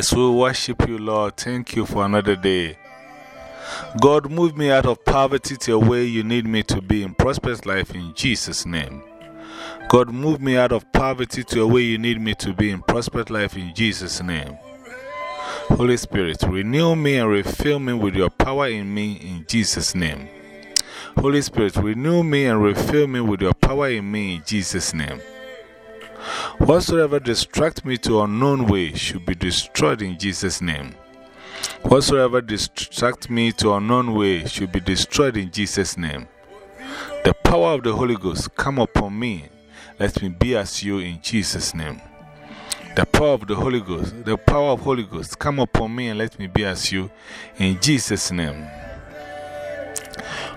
Yes, we worship you, Lord. Thank you for another day. God, move me out of poverty to a way you need me to be in prosperous life in Jesus' name. God, move me out of poverty to a way you need me to be in prosperous life in Jesus' name. Holy Spirit, renew me and refill me with your power in me in Jesus' name. Holy Spirit, renew me and refill me with your power in me in Jesus' name. Whatsoever distract me to unknown way should be destroyed in Jesus' name. Whatsoever distract me to unknown way should be destroyed in Jesus' name. The power of the Holy Ghost come upon me. Let me be as you in Jesus' name. The power of the Holy Ghost, the power of Holy Ghost, come upon me and let me be as you in Jesus' name.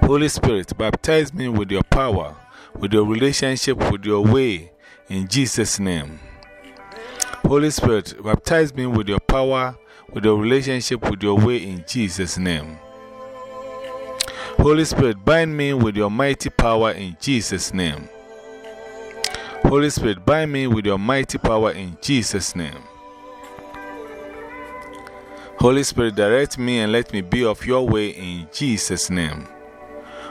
Holy Spirit, baptize me with your power, with your relationship, with your way, in Jesus' name. Holy Spirit, baptize me with your power, with your relationship, with your way in Jesus' name. Holy Spirit, bind me with your mighty power in Jesus' name. Holy Spirit, bind me with your mighty power in Jesus' name. Holy Spirit, direct me and let me be of your way in Jesus' name.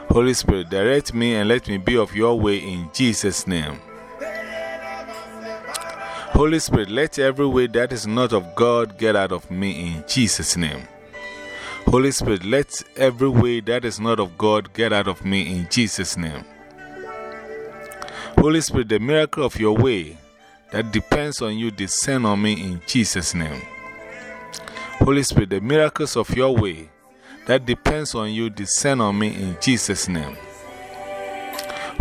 Holy Spirit, direct me and let me be of your way in Jesus' name. Holy Spirit, let every way that is not of God get out of me in Jesus' name. Holy Spirit, let every way that is not of God get out of me in Jesus' name. Holy Spirit, the miracle of your way that depends on you descend on me in Jesus' name. Holy Spirit, the miracles of your way that depends on you descend on me in Jesus' name.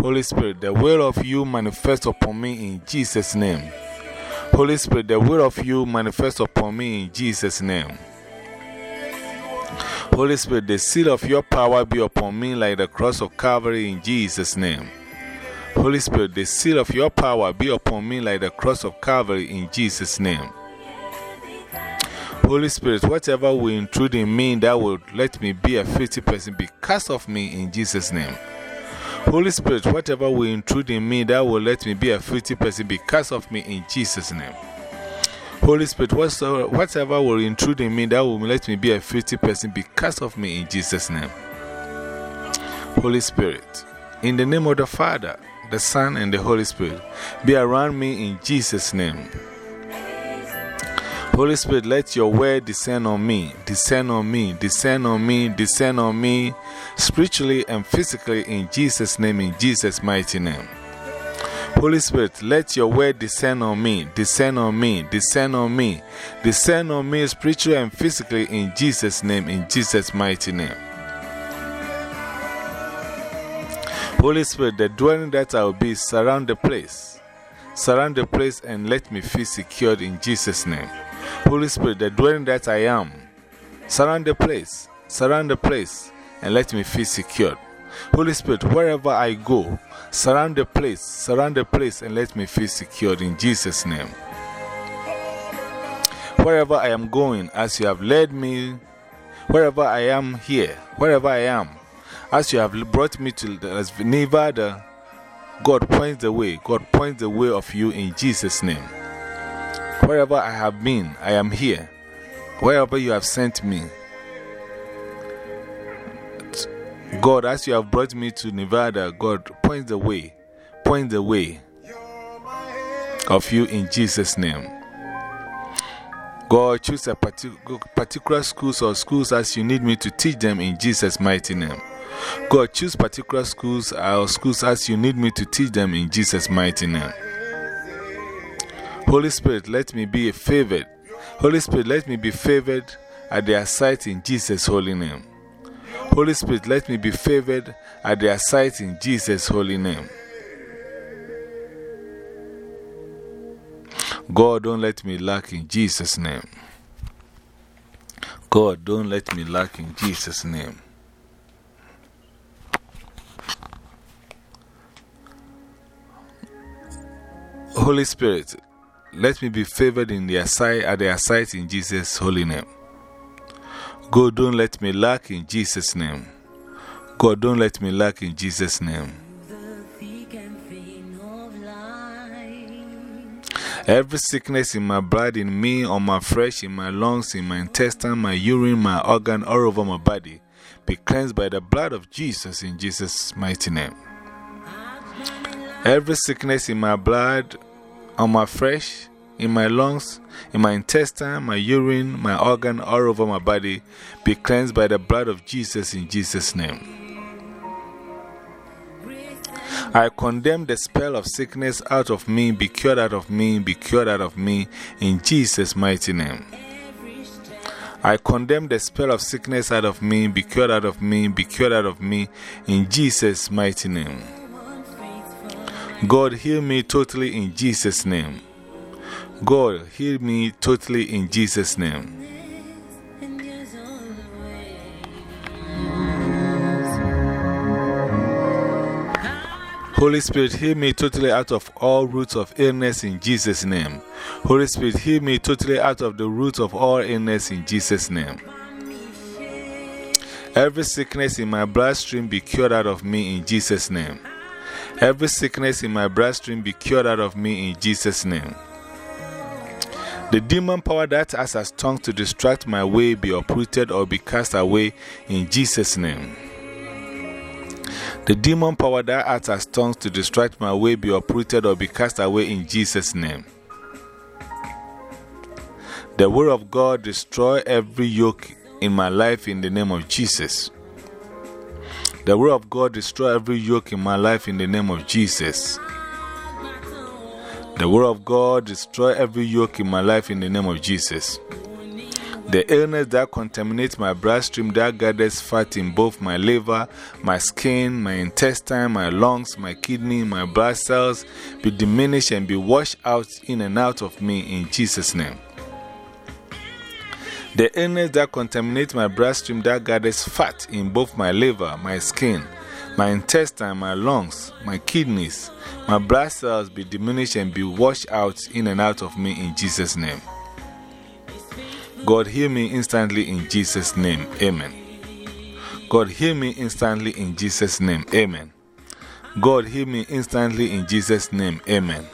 Holy Spirit, the will of you manifest upon me in Jesus' name. Holy Spirit, the will of you manifest upon me in Jesus' name. Holy Spirit, the seal of your power be upon me like the cross of Calvary in Jesus' name. Holy Spirit, the seal of your power be upon me like the cross of Calvary in Jesus' name. Holy Spirit, whatever will intrude in me that will let me be a filthy person, be cast off me in Jesus' name. Holy Spirit, whatever will intrude in me that will let me be a filthy person, be cast off me in Jesus' name. Holy Spirit, whatever will intrude in me that will let me be a filthy person, be cast off me in Jesus' name. Holy Spirit, in the name of the Father, the Son, and the Holy Spirit, be around me in Jesus' name. Holy Spirit, let your word descend on me, descend on me, descend on me, descend on me, spiritually and physically in Jesus' name, in Jesus' mighty name. Holy Spirit, let your word descend on me, descend on me, descend on me, descend on me spiritually and physically in Jesus' name, in Jesus' mighty name. Holy Spirit, the dwelling that I will be, surround the place. Surround the place and let me feel secured in Jesus' name. Holy Spirit, the dwelling that I am, surround the place, surround the place, and let me feel secured. Holy Spirit, wherever I go, surround the place, surround the place, and let me feel secured in Jesus' name. Wherever I am going, as you have led me, wherever I am here, wherever I am, as you have brought me to Nevada, God points the way. God points the way of you in Jesus' name. Wherever I have been, I am here. Wherever you have sent me, God, as you have brought me to Nevada, God, point the way. Point the way of you in Jesus' name. God, choose a particular schools or schools as you need me to teach them in Jesus' mighty name. God, choose particular schools or schools as you need me to teach them in Jesus' mighty name. Holy Spirit, let me be favored. Holy Spirit, let me be favored at their sight in Jesus' holy name. Holy Spirit, let me be favored at their sight in Jesus' holy name. God, don't let me lack in Jesus' name. God, don't let me lack in Jesus' name. Holy Spirit, let me be favored in their sight, at their sight in Jesus' holy name. God, don't let me lack in Jesus' name. God, don't let me lack in Jesus' name. Every sickness in my blood, in me, on my flesh, in my lungs, in my intestine, my urine, my organ, all over my body, be cleansed by the blood of Jesus in Jesus' mighty name. Every sickness in my blood, on my flesh, in my lungs, in my intestine, my urine, my organ, all over my body, be cleansed by the blood of Jesus in Jesus' name. I condemn the spell of sickness out of me, be cured out of me, be cured out of me, in Jesus' mighty name. I condemn the spell of sickness out of me, be cured out of me, be cured out of me, in Jesus' mighty name. God, heal me totally in Jesus' name. God, heal me totally in Jesus' name. Holy Spirit, heal me totally out of all roots of illness in Jesus' name. Holy Spirit, heal me totally out of the roots of all illness in Jesus' name. Every sickness in my bloodstream be cured out of me in Jesus' name. Every sickness in my bloodstream be cured out of me in Jesus' name. The demon power that has as tongue to distract my way be uprooted or be cast away in Jesus' name. The demon power that acts as tongues to distract my way be uprooted or be cast away in Jesus' name. The word of God destroy every yoke in my life in the name of Jesus. The word of God destroy every yoke in my life in the name of Jesus. The word of God destroy every yoke in my life in the name of Jesus. The illness that contaminates my bloodstream that gathers fat in both my liver, my skin, my intestine, my lungs, my kidney, my blood cells be diminished and be washed out in and out of me in Jesus' name. The illness that contaminates my bloodstream that gathers fat in both my liver, my skin, my intestine, my lungs, my kidneys, my blood cells be diminished and be washed out in and out of me in Jesus' name. God, heal me instantly in Jesus' name. Amen. God, heal me instantly in Jesus' name. Amen. God, heal me instantly in Jesus' name. Amen.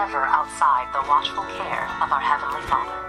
Never outside the watchful care of our Heavenly Father.